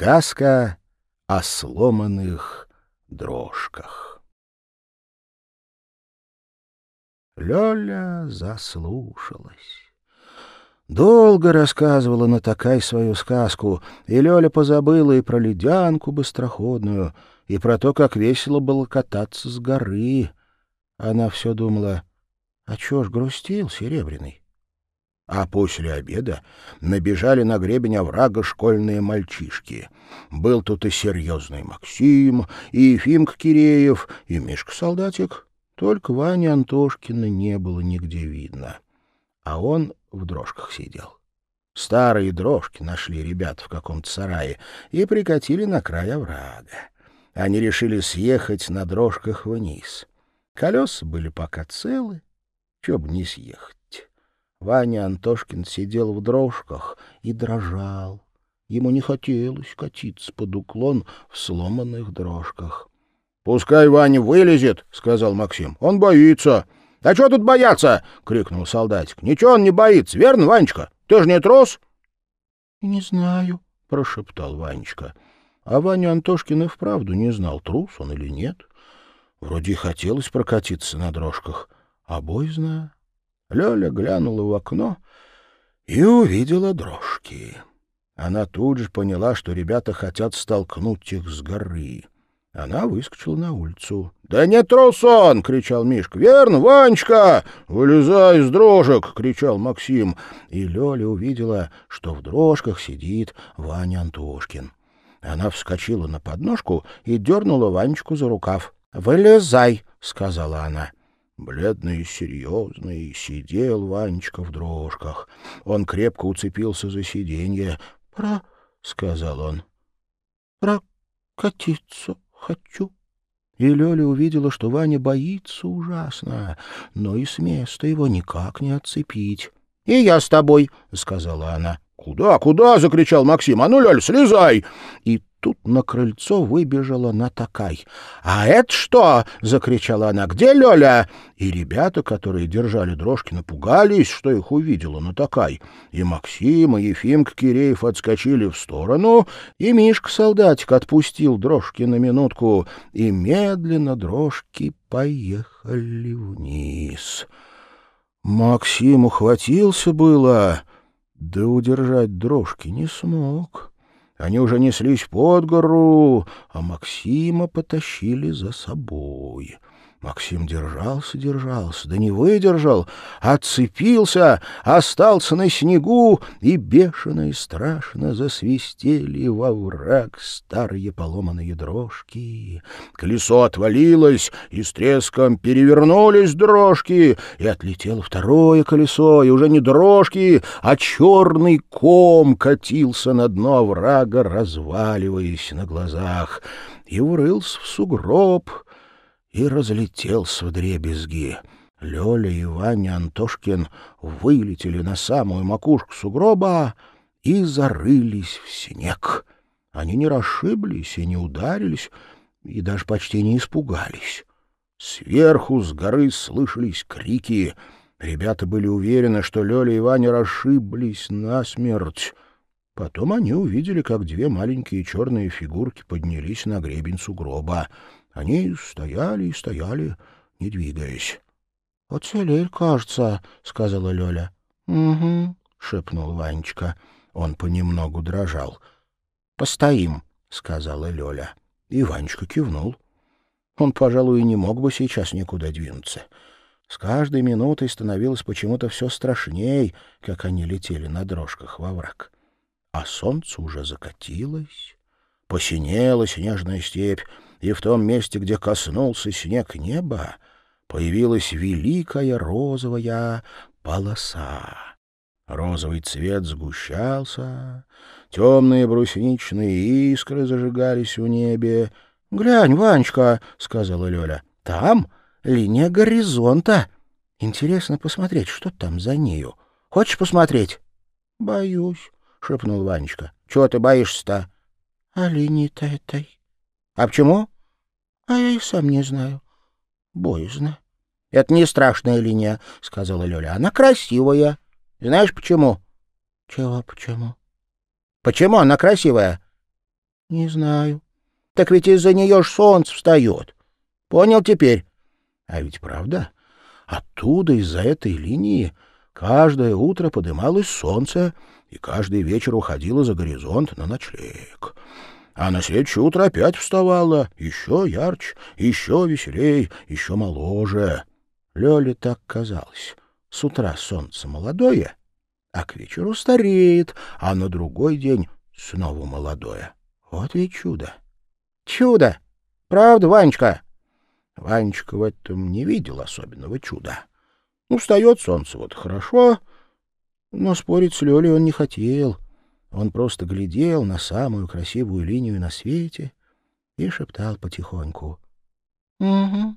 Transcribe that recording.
Сказка о сломанных дрожках. Лёля заслушалась. Долго рассказывала на такая свою сказку, и Лёля позабыла и про ледянку быстроходную, и про то, как весело было кататься с горы. Она все думала, а чё ж грустил Серебряный? А после обеда набежали на гребень оврага школьные мальчишки. Был тут и серьезный Максим, и Ефимка Киреев, и Мишка-солдатик. Только Вани Антошкина не было нигде видно. А он в дрожках сидел. Старые дрожки нашли ребят в каком-то сарае и прикатили на край оврага. Они решили съехать на дрожках вниз. Колеса были пока целы, чё бы не съехать. Ваня Антошкин сидел в дрожках и дрожал. Ему не хотелось катиться под уклон в сломанных дрожках. — Пускай Ваня вылезет, — сказал Максим. — Он боится. — А что тут бояться? — крикнул солдатик. — Ничего он не боится, верно, Ванечка? Ты же не трус? — Не знаю, — прошептал Ванечка. А Ваня Антошкин и вправду не знал, трус он или нет. Вроде и хотелось прокатиться на дрожках, а боязно Лёля глянула в окно и увидела дрожки. Она тут же поняла, что ребята хотят столкнуть их с горы. Она выскочила на улицу. — Да не трус он! — кричал Мишка. — Верно, Ванечка! Вылезай из дрожек! — кричал Максим. И Лёля увидела, что в дрожках сидит Ваня Антошкин. Она вскочила на подножку и дернула Ванечку за рукав. — Вылезай! — сказала она. Бледный и серьезный сидел Ванечка в дрожках. Он крепко уцепился за сиденье. — Про... — сказал он. — Прокатиться хочу. И Лёля увидела, что Ваня боится ужасно, но и с места его никак не отцепить. — И я с тобой, — сказала она. — Куда, куда? — закричал Максим. — А ну, Лёль, слезай! И тут на крыльцо выбежала Натакай. «А это что?» — закричала она. «Где Лёля?» И ребята, которые держали дрожки, напугались, что их увидела Натакай. И Максим, и Ефимка Киреев отскочили в сторону, и Мишка-солдатик отпустил дрожки на минутку, и медленно дрожки поехали вниз. Максим ухватился было, да удержать дрожки не смог. Они уже неслись под гору, а Максима потащили за собой. Максим держался, держался, да не выдержал, отцепился, остался на снегу, и бешено и страшно засвистели во враг старые поломанные дрожки. Колесо отвалилось, и с треском перевернулись дрожки, и отлетело второе колесо, и уже не дрожки, а черный ком катился на дно врага, разваливаясь на глазах, и урылся в сугроб — и разлетелся в дребезги. Лёля и Ваня Антошкин вылетели на самую макушку сугроба и зарылись в снег. Они не расшиблись и не ударились, и даже почти не испугались. Сверху с горы слышались крики. Ребята были уверены, что Лёля и Ваня расшиблись насмерть. Потом они увидели, как две маленькие черные фигурки поднялись на гребень сугроба. Они стояли и стояли, не двигаясь. — Оцелель, кажется, — сказала Лёля. — Угу, — шепнул Ванечка. Он понемногу дрожал. — Постоим, — сказала Лёля. И Ванечка кивнул. Он, пожалуй, не мог бы сейчас никуда двинуться. С каждой минутой становилось почему-то все страшней, как они летели на дрожках во враг. А солнце уже закатилось, посинела снежная степь, и в том месте, где коснулся снег неба, появилась великая розовая полоса. Розовый цвет сгущался, темные брусничные искры зажигались в небе. — Глянь, Ванечка, — сказала Лёля, — там линия горизонта. Интересно посмотреть, что там за нею. Хочешь посмотреть? — Боюсь, — шепнул Ванечка. — Чего ты боишься-то? — А линии-то этой а почему? А я и сам не знаю. Боязно. Это не страшная линия, сказала Лёля. Она красивая. Знаешь почему? Чего почему? Почему она красивая? — Не знаю. — Так ведь из-за нее ж солнце встает. Понял теперь? А ведь правда, оттуда, из-за этой линии, каждое утро подымалось солнце, и каждый вечер уходило за горизонт на ночлег. А на следующее утро опять вставала, еще ярче, еще веселей, еще моложе. Лёле так казалось. С утра солнце молодое, а к вечеру стареет, а на другой день снова молодое. Вот ведь чудо. Чудо! Правда, Ванечка? Ванечка в этом не видел особенного чуда. Ну, встает солнце вот хорошо, но спорить с Лёлей он не хотел. Он просто глядел на самую красивую линию на свете и шептал потихоньку. — Угу.